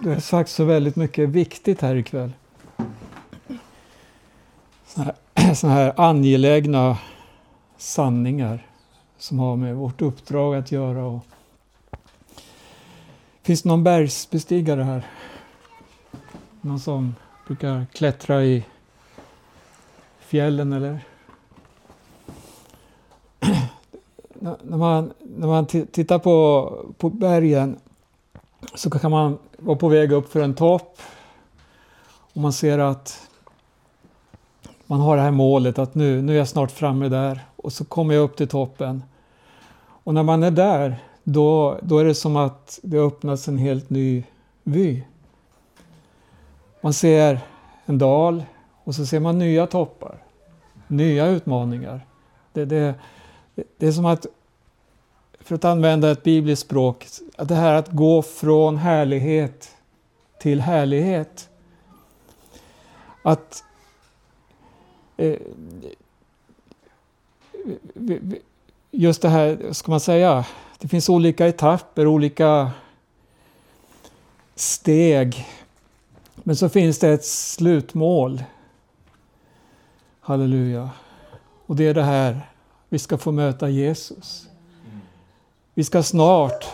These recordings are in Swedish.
Du har sagt så väldigt mycket viktigt här ikväll. Sådana här, såna här angelägna sanningar som har med vårt uppdrag att göra. Och Finns det någon bergsbestigare här? Någon som brukar klättra i fjällen eller? när man, när man tittar på, på bergen så kan man vara på väg upp för en topp och man ser att man har det här målet att nu, nu är jag snart framme där och så kommer jag upp till toppen. Och när man är där, då, då är det som att det öppnas en helt ny vy. Man ser en dal och så ser man nya toppar, nya utmaningar. Det, det, det är som att för att använda ett bibliskt språk, det här att gå från härlighet till härlighet. Att eh, just det här, ska man säga, det finns olika etapper, olika steg. Men så finns det ett slutmål. Halleluja. Och det är det här, vi ska få möta Jesus. Vi ska snart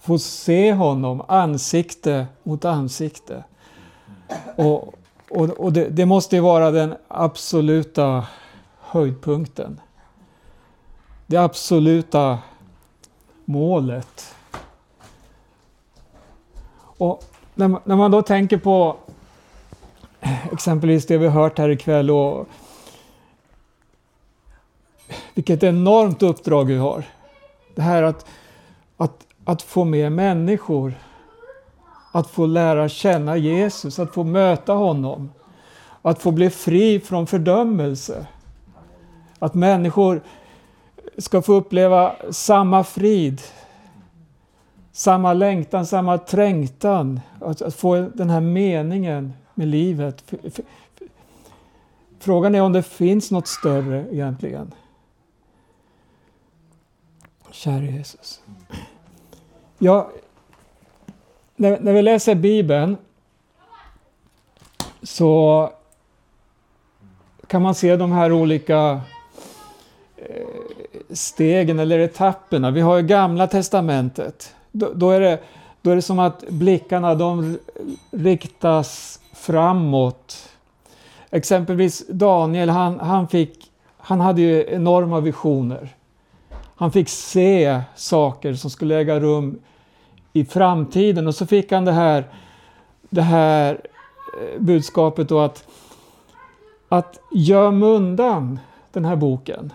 få se honom ansikte mot ansikte. Och, och, och det, det, måste ju vara den absoluta höjdpunkten. Det absoluta målet. Och när man, när man då tänker på exempelvis det vi hört här ikväll och vilket enormt uppdrag vi har. Det här att, att, att få med människor, att få lära känna Jesus, att få möta honom, att få bli fri från fördömelse. Att människor ska få uppleva samma frid, samma längtan, samma trängtan, att, att få den här meningen med livet. Frågan är om det finns något större egentligen. Käre Jesus. Ja, när, när vi läser Bibeln så kan man se de här olika eh, stegen eller etapperna. Vi har ju Gamla Testamentet. Då, då, är, det, då är det som att blickarna de riktas framåt. Exempelvis Daniel, han, han, fick, han hade ju enorma visioner. Han fick se saker som skulle äga rum i framtiden och så fick han det här, det här eh, budskapet då att, att göm undan den här boken.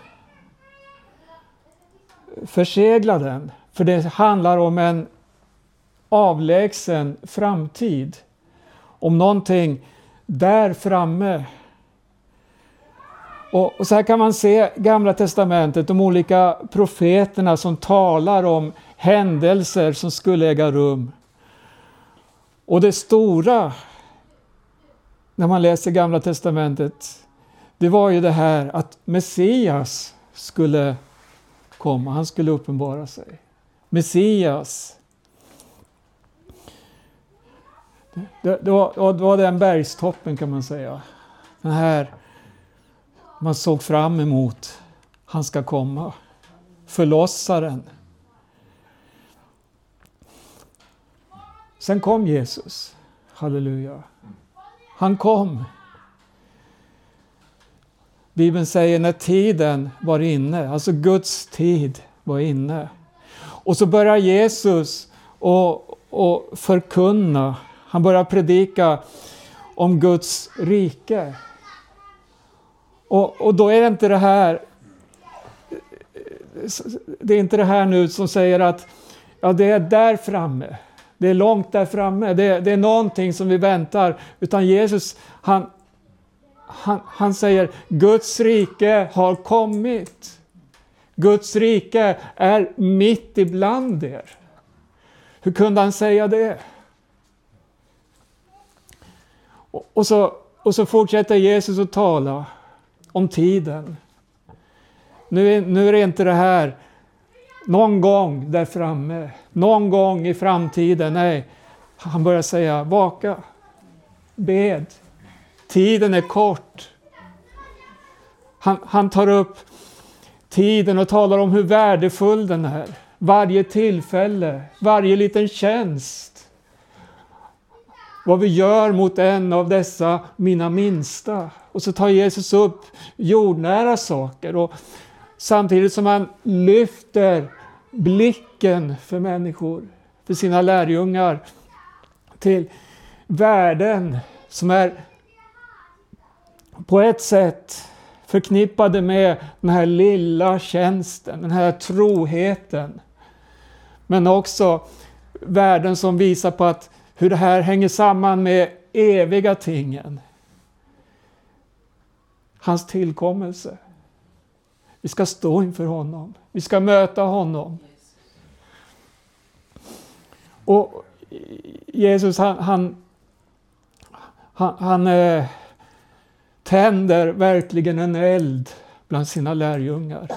Försegla den, för det handlar om en avlägsen framtid. Om någonting där framme och, och, så här kan man se Gamla Testamentet, de olika profeterna som talar om händelser som skulle äga rum. Och det stora när man läser Gamla Testamentet, det var ju det här att Messias skulle komma, han skulle uppenbara sig. Messias. Det, det, var, det var den bergstoppen kan man säga. Den här man såg fram emot. Han ska komma. Förlossaren. Sen kom Jesus. Halleluja. Han kom. Bibeln säger när tiden var inne, alltså Guds tid var inne. Och så börjar Jesus och, och förkunna, han börjar predika om Guds rike. Och, och då är det inte det här det är inte det här nu som säger att ja, det är där framme. Det är långt där framme. Det, det är någonting som vi väntar. Utan Jesus, han, han, han säger Guds rike har kommit. Guds rike är mitt ibland er. Hur kunde han säga det? Och, och, så, och så fortsätter Jesus att tala om tiden. Nu är, nu är det inte det här någon gång där framme, någon gång i framtiden. Nej, Han börjar säga vaka, bed, tiden är kort. Han, han tar upp tiden och talar om hur värdefull den är. Varje tillfälle, varje liten tjänst. Vad vi gör mot en av dessa mina minsta. Och så tar Jesus upp jordnära saker. Och samtidigt som han lyfter blicken för människor, för sina lärjungar till värden som är på ett sätt förknippade med den här lilla tjänsten, den här troheten. Men också värden som visar på att hur det här hänger samman med eviga tingen. Hans tillkommelse. Vi ska stå inför honom. Vi ska möta honom. Och Jesus han, han, han, han eh, tänder verkligen en eld bland sina lärjungar.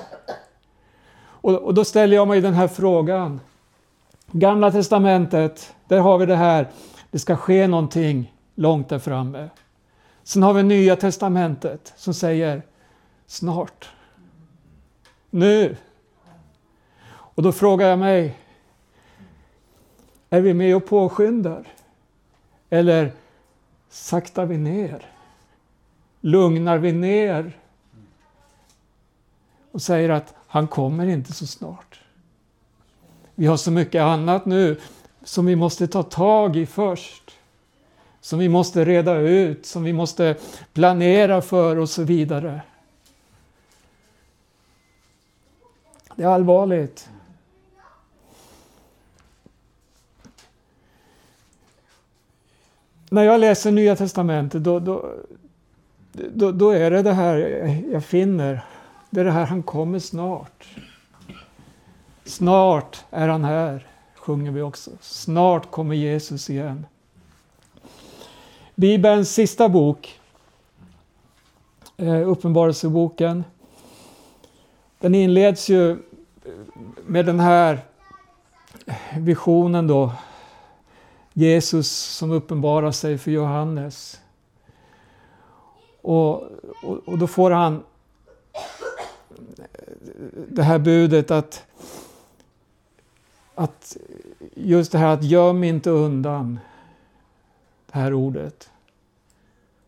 Och, och då ställer jag mig den här frågan. Gamla testamentet, där har vi det här, det ska ske någonting långt där framme. Sen har vi Nya testamentet som säger snart. Nu. Och då frågar jag mig, är vi med och påskyndar? Eller saktar vi ner? Lugnar vi ner? Och säger att han kommer inte så snart. Vi har så mycket annat nu som vi måste ta tag i först. Som vi måste reda ut, som vi måste planera för och så vidare. Det är allvarligt. När jag läser Nya Testamentet då, då, då, då, är det det här jag finner. Det är det här, han kommer snart. Snart är han här, sjunger vi också. Snart kommer Jesus igen. Bibelns sista bok, eh, Uppenbarelseboken, den inleds ju eh, med den här visionen då. Jesus som uppenbarar sig för Johannes. Och, och, och då får han eh, det här budet att, att just det här att göm inte undan det här ordet.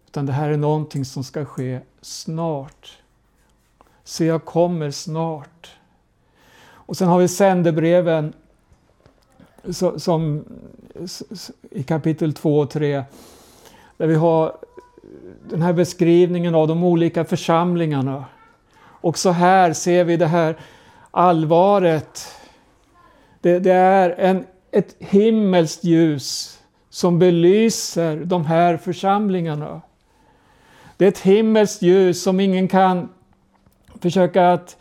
Utan det här är någonting som ska ske snart. Se jag kommer snart. Och sen har vi sändebreven som, i kapitel 2 och 3. Där vi har den här beskrivningen av de olika församlingarna. Också här ser vi det här allvaret. Det, det är en, ett himmelskt ljus som belyser de här församlingarna. Det är ett himmelskt ljus som ingen kan försöka att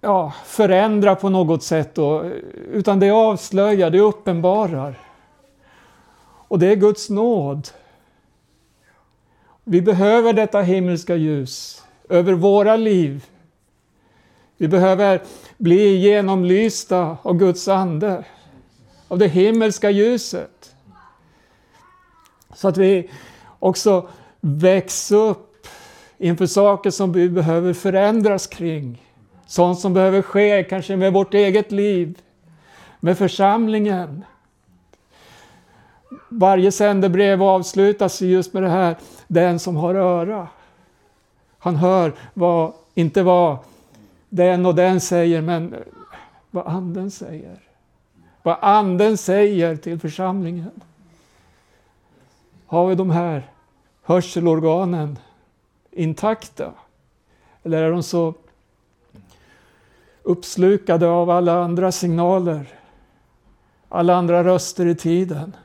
ja, förändra på något sätt. Då, utan det avslöjar, det uppenbarar. Och det är Guds nåd. Vi behöver detta himmelska ljus över våra liv. Vi behöver bli genomlysta av Guds ande, av det himmelska ljuset. Så att vi också växer upp inför saker som vi behöver förändras kring. Sånt som behöver ske kanske med vårt eget liv, med församlingen. Varje sändebrev avslutas just med det här, den som har öra. Han hör vad, inte vad den och den säger, men vad anden säger. Vad anden säger till församlingen. Har vi de här hörselorganen intakta? Eller är de så uppslukade av alla andra signaler, alla andra röster i tiden?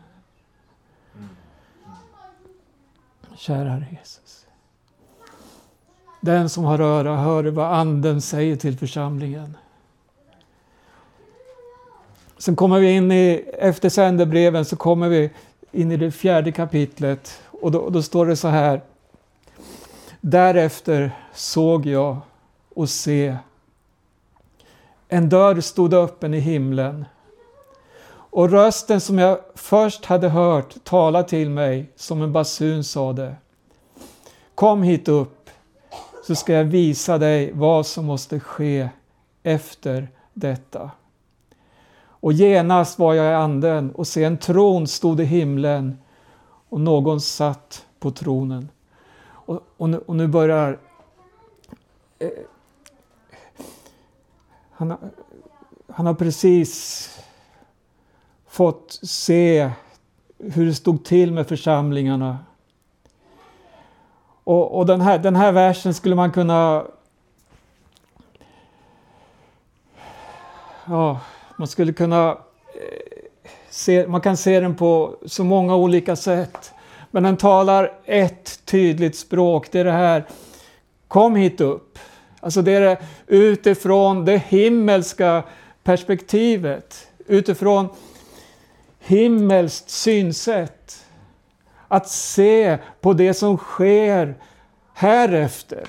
Kära Jesus. Den som har öra hör vad Anden säger till församlingen. Sen kommer vi in i, efter sändebreven så kommer vi in i det fjärde kapitlet. Och då, då står det så här. Därefter såg jag och se. En dörr stod öppen i himlen. Och rösten som jag först hade hört tala till mig som en basun sade. Kom hit upp så ska jag visa dig vad som måste ske efter detta. Och genast var jag i anden och se en tron stod i himlen och någon satt på tronen. Och, och, nu, och nu, börjar eh, han, han har precis fått se hur det stod till med församlingarna. Och, och den, här, den här versen skulle man kunna ja, man skulle kunna eh, se, man kan se den på så många olika sätt. Men den talar ett tydligt språk, det är det här Kom hit upp. Alltså det är det utifrån det himmelska perspektivet, utifrån himmelskt synsätt. Att se på det som sker härefter.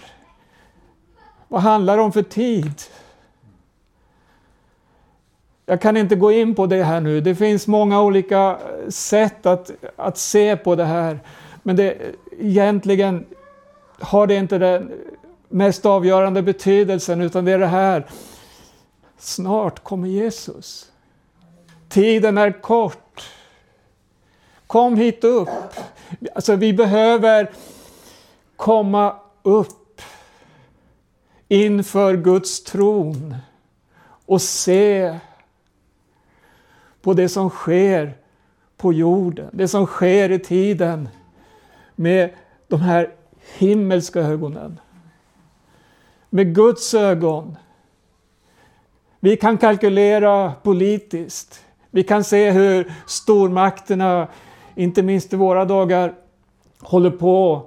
Vad handlar det om för tid? Jag kan inte gå in på det här nu. Det finns många olika eh, sätt att, att se på det här. Men det, egentligen har det inte den mest avgörande betydelsen utan det är det här. Snart kommer Jesus. Tiden är kort. Kom hit upp. Alltså vi behöver komma upp inför Guds tron och se på det som sker på jorden, det som sker i tiden med de här himmelska ögonen. Med Guds ögon. Vi kan kalkylera politiskt. Vi kan se hur stormakterna, inte minst i våra dagar, håller på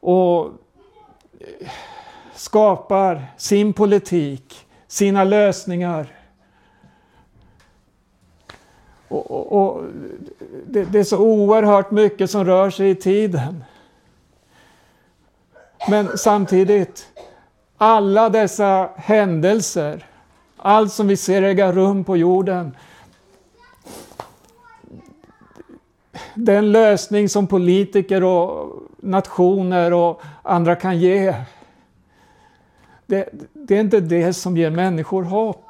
och skapar sin politik, sina lösningar. Och, och, och det, det, är så oerhört mycket som rör sig i tiden. Men samtidigt, alla dessa händelser, allt som vi ser äga rum på jorden, den lösning som politiker och nationer och andra kan ge, det, det är inte det som ger människor hopp.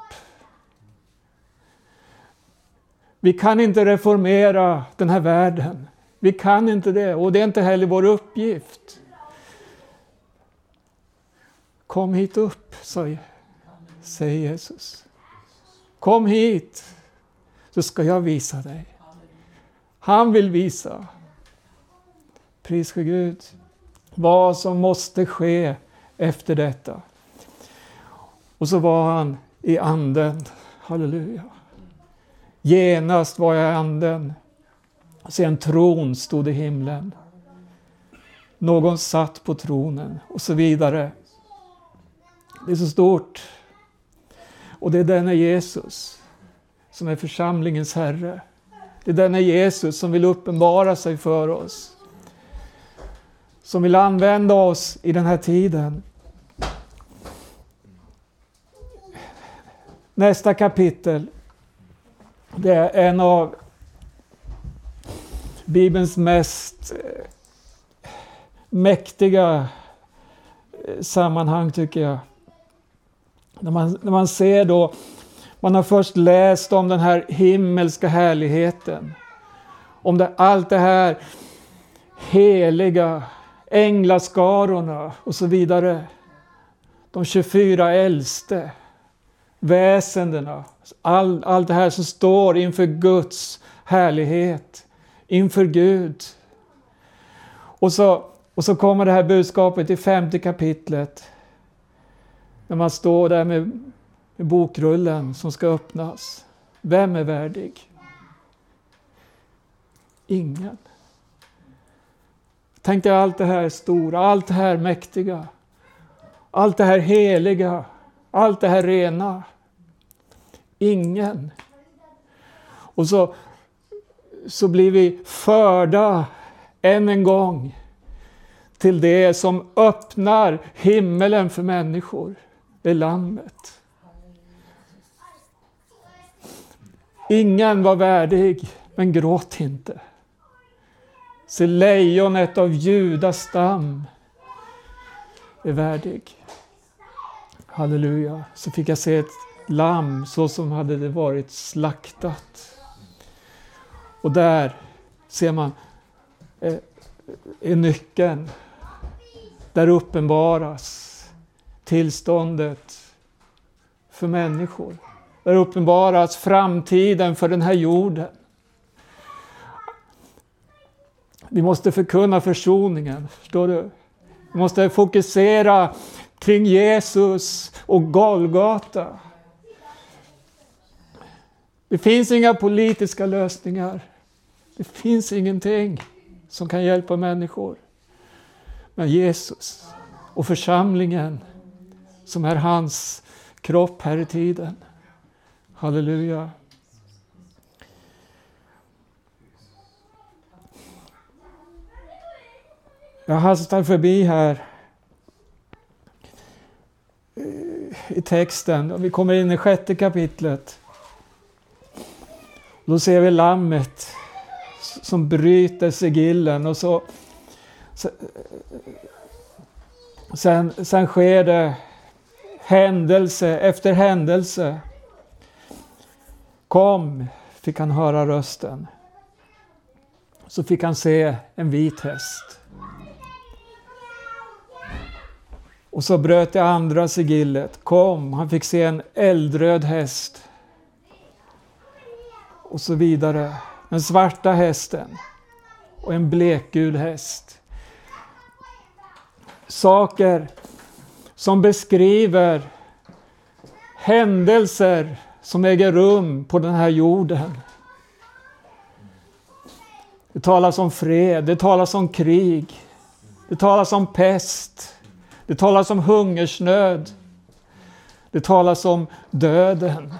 Vi kan inte reformera den här världen. Vi kan inte det och det är inte heller vår uppgift. Kom hit upp, säger Jesus. Kom hit så ska jag visa dig. Han vill visa, pris för Gud, vad som måste ske efter detta. Och så var han i anden. Halleluja. Genast var jag i anden. Se en tron stod i himlen. Någon satt på tronen och så vidare. Det är så stort. Och det är denne Jesus som är församlingens Herre. Det är denne Jesus som vill uppenbara sig för oss. Som vill använda oss i den här tiden. Nästa kapitel det är en av Bibelns mest eh, mäktiga eh, sammanhang tycker jag. När man, när man ser då, man har först läst om den här himmelska härligheten. Om det, allt det här heliga, änglaskarorna och så vidare. De 24 äldste väsendena, all, allt det här som står inför Guds härlighet, inför Gud. Och så, och så kommer det här budskapet i femte kapitlet. När man står där med, med bokrullen som ska öppnas. Vem är värdig? Ingen. Tänk dig allt det här stora, allt det här mäktiga. Allt det här heliga, allt det här rena. Ingen. Och så, så blir vi förda än en gång till det som öppnar himmelen för människor. Det är Lammet. Ingen var värdig, men gråt inte. Se lejonet av Judas stam är värdig. Halleluja. Så fick jag se ett lamm så som hade det varit slaktat. Och där ser man eh, är nyckeln. Där uppenbaras tillståndet för människor. Där uppenbaras framtiden för den här jorden. Vi måste förkunna försoningen, förstår du? Vi måste fokusera kring Jesus och Golgata. Det finns inga politiska lösningar. Det finns ingenting som kan hjälpa människor. Men Jesus och församlingen som är hans kropp här i tiden. Halleluja. Jag hastar förbi här i texten. Vi kommer in i sjätte kapitlet. Då ser vi lammet som bryter sigillen och så sen, sen sker det händelse efter händelse. Kom, fick han höra rösten. Så fick han se en vit häst. Och så bröt det andra sigillet. Kom, han fick se en eldröd häst. Och så vidare. Den svarta hästen och en blekgul häst. Saker som beskriver händelser som äger rum på den här jorden. Det talas om fred, det talas om krig, det talas om pest, det talas om hungersnöd, det talas om döden.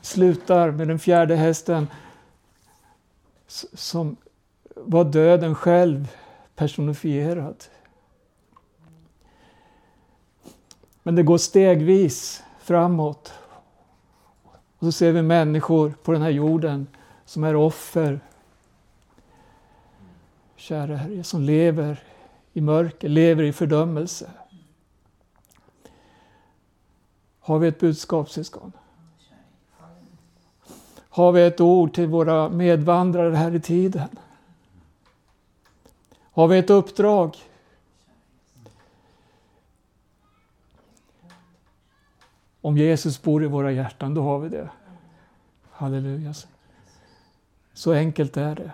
Slutar med den fjärde hästen som var döden själv personifierad. Men det går stegvis framåt. Och så ser vi människor på den här jorden som är offer. Kära Herre, som lever i mörker, lever i fördömelse. Har vi ett budskap syskon? Har vi ett ord till våra medvandrare här i tiden? Har vi ett uppdrag? Om Jesus bor i våra hjärtan, då har vi det. Halleluja. Så enkelt är det.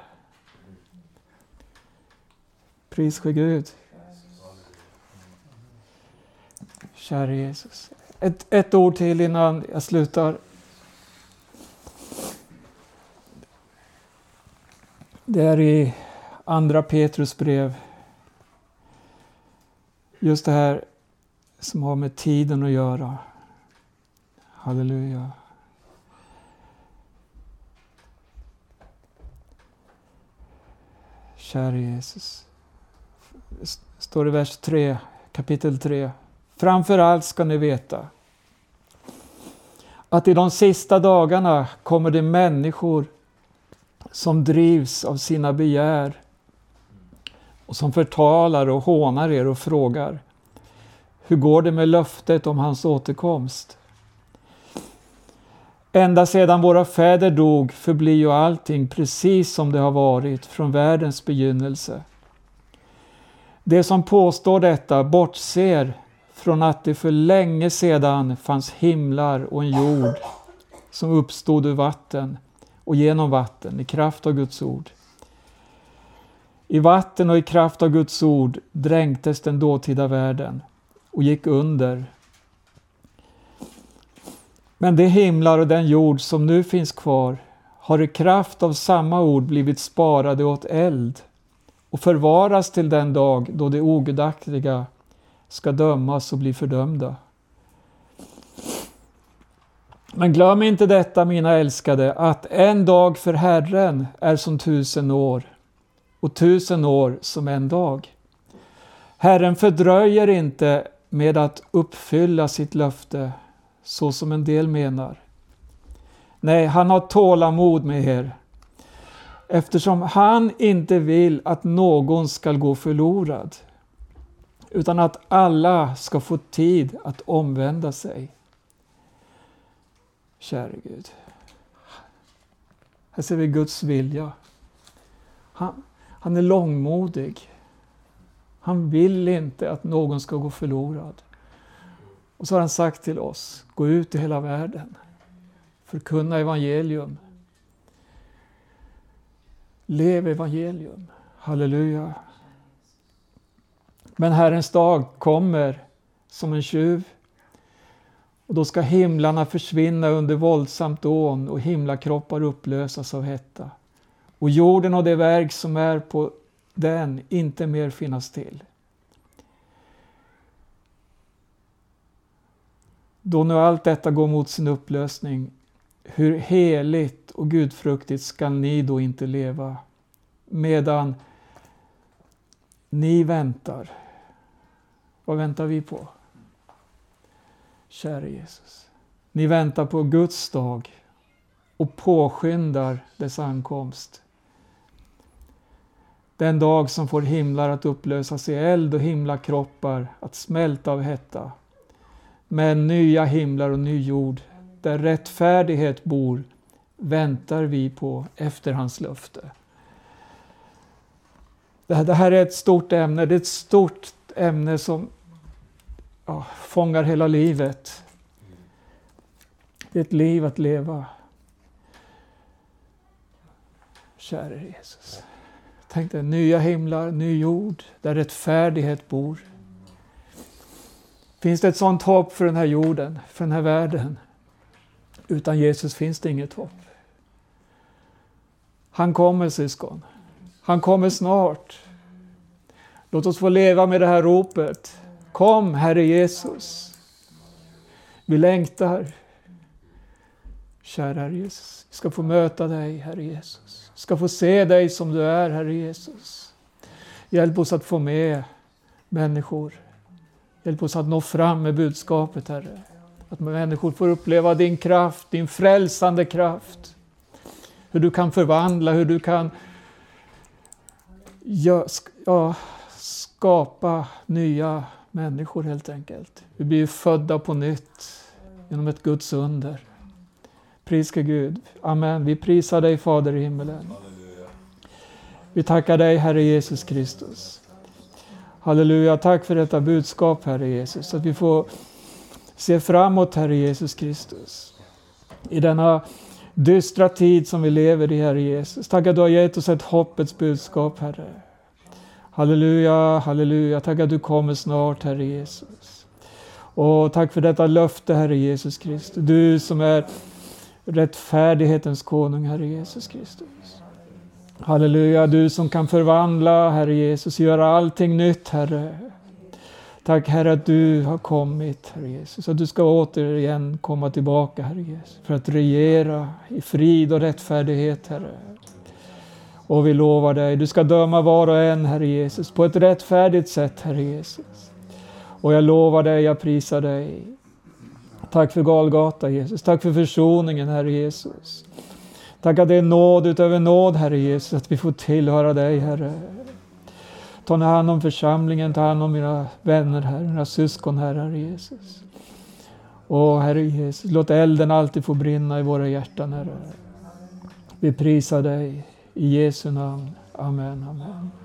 Pris ske Gud. Kära Jesus. Ett, ett ord till innan jag slutar. Det är i Andra Petrus brev. Just det här som har med tiden att göra. Halleluja. Kära Jesus. Det står i vers 3, kapitel 3. Framför allt ska ni veta att i de sista dagarna kommer det människor som drivs av sina begär och som förtalar och hånar er och frågar Hur går det med löftet om hans återkomst? Ända sedan våra fäder dog förblir ju allting precis som det har varit från världens begynnelse. Det som påstår detta bortser från att det för länge sedan fanns himlar och en jord som uppstod ur vatten och genom vatten i kraft av Guds ord. I vatten och i kraft av Guds ord dränktes den dåtida världen och gick under men de himlar och den jord som nu finns kvar har i kraft av samma ord blivit sparade åt eld och förvaras till den dag då de ogudaktiga ska dömas och bli fördömda. Men glöm inte detta, mina älskade, att en dag för Herren är som tusen år och tusen år som en dag. Herren fördröjer inte med att uppfylla sitt löfte så som en del menar, Nej, han har tålamod med er eftersom han inte vill att någon ska gå förlorad utan att alla ska få tid att omvända sig. Käre Gud. Här ser vi Guds vilja. Han, han är långmodig. Han vill inte att någon ska gå förlorad. Och så har han sagt till oss, gå ut i hela världen, förkunna evangelium. Lev evangelium. Halleluja. Men Herrens dag kommer som en tjuv. Och då ska himlarna försvinna under våldsamt dån och himlakroppar upplösas av hetta. Och jorden och det verk som är på den inte mer finnas till. Då nu allt detta går mot sin upplösning, hur heligt och gudfruktigt skall ni då inte leva medan ni väntar. Vad väntar vi på? Käre Jesus. Ni väntar på Guds dag och påskyndar dess ankomst. Den dag som får himlar att upplösas i eld och himlakroppar att smälta av hetta. Men nya himlar och ny jord där rättfärdighet bor väntar vi på efter hans löfte. Det här, det här är ett stort ämne. Det är ett stort ämne som ja, fångar hela livet. Det är ett liv att leva. Käre Jesus. Tänk dig nya himlar, ny jord, där rättfärdighet bor. Finns det ett sånt hopp för den här jorden, för den här världen? Utan Jesus finns det inget hopp. Han kommer syskon. Han kommer snart. Låt oss få leva med det här ropet. Kom Herre Jesus. Vi längtar. Kära Herre Jesus, vi ska få möta dig Herre Jesus. Vi ska få se dig som du är Herre Jesus. Hjälp oss att få med människor. Hjälp oss att nå fram med budskapet Herre. Att människor får uppleva din kraft, din frälsande kraft. Hur du kan förvandla, hur du kan ja, skapa nya människor helt enkelt. Vi blir födda på nytt genom ett Guds under. Priske Gud. Amen. Vi prisar dig Fader i himmelen. Vi tackar dig Herre Jesus Kristus. Halleluja. Tack för detta budskap Herre Jesus. Att vi får se framåt Herre Jesus Kristus. I denna dystra tid som vi lever i Herre Jesus. Tack att du har gett oss ett hoppets budskap Herre. Halleluja, halleluja. Tack att du kommer snart, Herre Jesus. Och tack för detta löfte, Herre Jesus Kristus. Du som är rättfärdighetens konung, Herre Jesus Kristus. Halleluja, du som kan förvandla, Herre Jesus, göra allting nytt, Herre. Tack Herre att du har kommit, Herre Jesus, att du ska återigen komma tillbaka, Herre Jesus, för att regera i frid och rättfärdighet, Herre. Och vi lovar dig, du ska döma var och en, Herre Jesus, på ett rättfärdigt sätt, Herre Jesus. Och jag lovar dig, jag prisar dig. Tack för Galgata, Jesus. Tack för försoningen, Herre Jesus. Tack att det är nåd utöver nåd, Herre Jesus, att vi får tillhöra dig, Herre. Ta hand om församlingen, ta hand om mina vänner, Herre, mina syskon, Herre, Herre Jesus. Åh, Herre Jesus, låt elden alltid få brinna i våra hjärtan, Herre. Vi prisar dig. I Jesu namn. Amen, amen.